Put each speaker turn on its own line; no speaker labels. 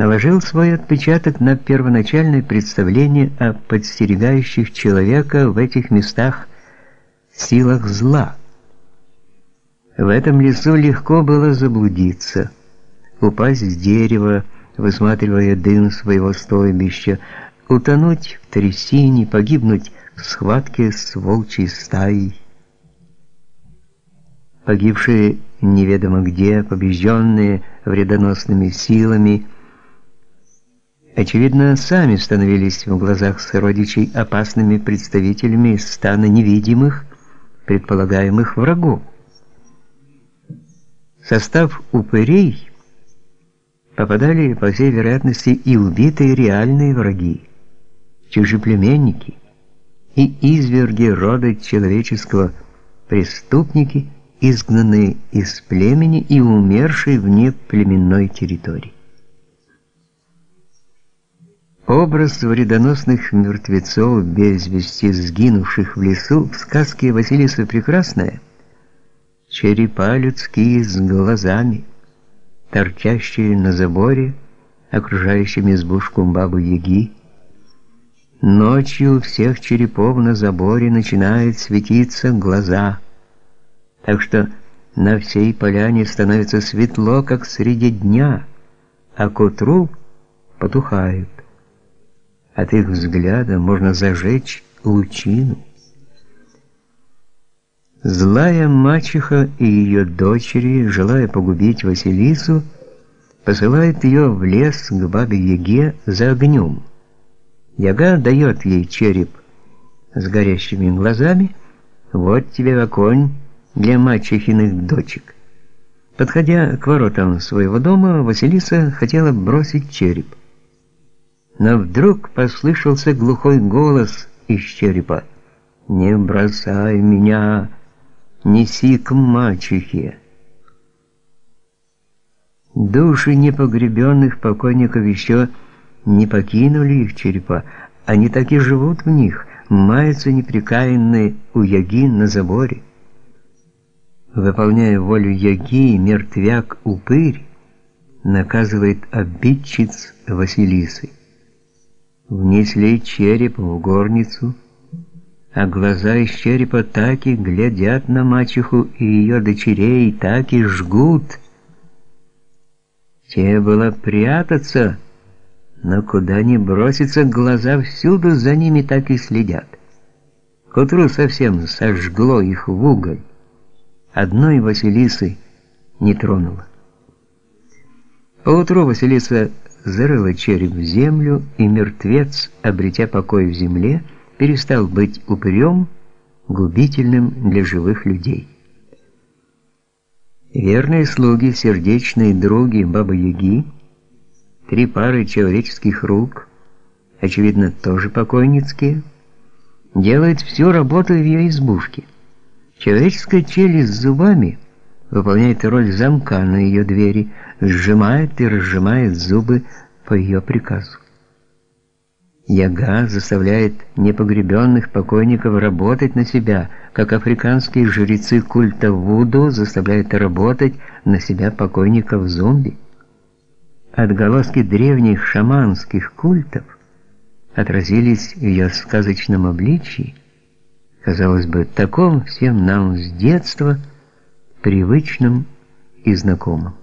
наложил свой отпечаток на первоначальное представление о подстерегающих человека в этих местах силах зла. В этом лесу легко было заблудиться, упасть с дерева, высматривая дым своего стойбища, утонуть в трясине, погибнуть в схватке с волчьей стаей. Погибшие неведомо где, побежденные вредоносными силами, очевидно, сами становились в глазах сородичей опасными представителями стана невидимых, предполагаемых врагов. В состав упырей попадали, по всей вероятности, и убитые реальные враги, чужеплеменники и изверги рода человеческого, преступники, изгнанные из племени и умершие вне племенной территории. Образ вредоносных мертвецов, без вести сгинувших в лесу, в сказке Василиса Прекрасная, черепа людские с глазами, торчащие на заборе, окружающем избушку бабы-яги. Ночью у всех черепов на заборе начинают светиться глаза, так что на всей поляне становится светло, как среди дня, а к утру потухают. От их взгляда можно зажечь лучину. Злая мачеха и ее дочери, желая погубить Василису, посылают ее в лес к бабе Яге за огнем. Яга дает ей череп с горящими глазами. Вот тебе огонь для мачехиных дочек. Подходя к воротам своего дома, Василиса хотела бросить череп но вдруг послышался глухой голос из черепа. «Не бросай меня, неси к мачехе». Души непогребенных покойников еще не покинули их черепа, они так и живут в них, маются непрекаянные у яги на заборе. Выполняя волю яги, мертвяк-упырь наказывает обидчиц Василисы внесли череп в горницу, а глаза из черепа так и глядят на мачеху и ее дочерей, так и жгут. Те было прятаться, но куда ни броситься, глаза всюду за ними так и следят. К утру совсем сожгло их в уголь. Одной Василисы не тронуло. Поутру Василиса зарыла череп в землю, и мертвец, обретя покой в земле, перестал быть упырем, губительным для живых людей. Верные слуги, сердечные други Бабы-Яги, три пары человеческих рук, очевидно, тоже покойницкие, делают всю работу в ее избушке. Человеческая челюсть с зубами выполняет роль замка на ее двери – сжимает и разжимает зубы по ее приказу. Яга заставляет непогребенных покойников работать на себя, как африканские жрецы культа Вуду заставляют работать на себя покойников-зомби. Отголоски древних шаманских культов отразились в ее сказочном обличии, казалось бы, таком всем нам с детства привычным и знакомым.